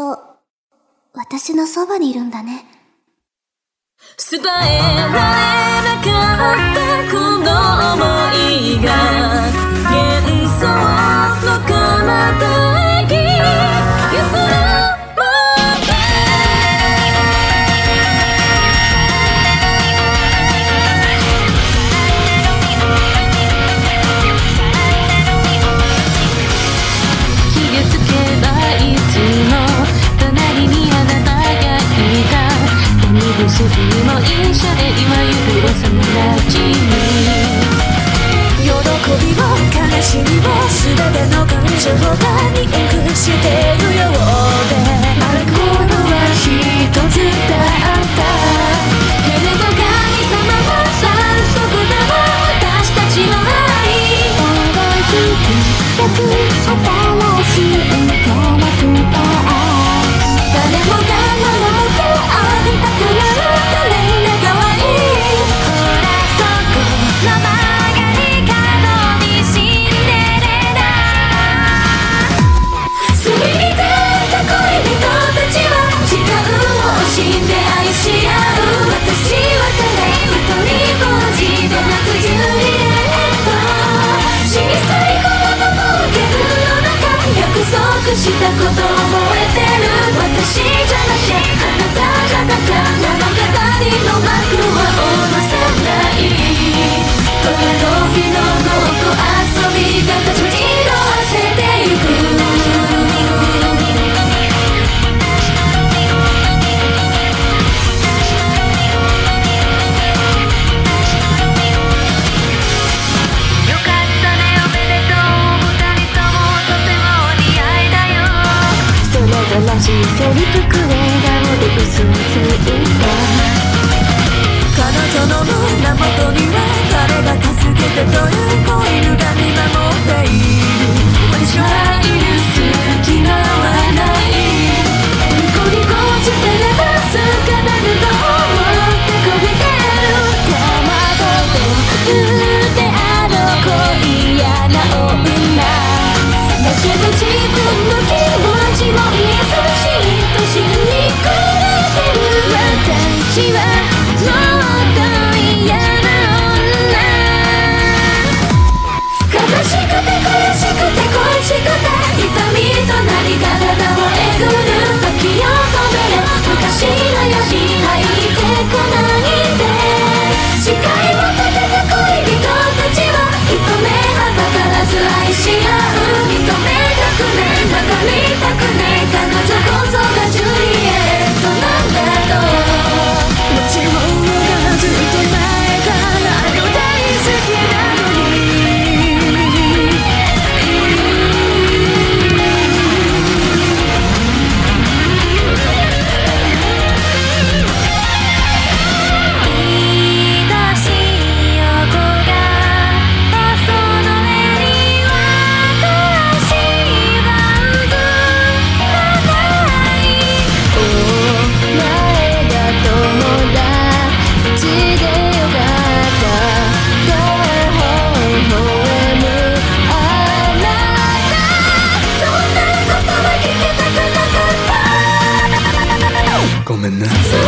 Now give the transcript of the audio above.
と私のそばにいるんだね。次も医者で今行く幼なじみ喜びも悲しみも全ての感情がに隠して。したことしせりふく笑顔で嘘をついた。彼女の胸元には誰が助けてという。Woman.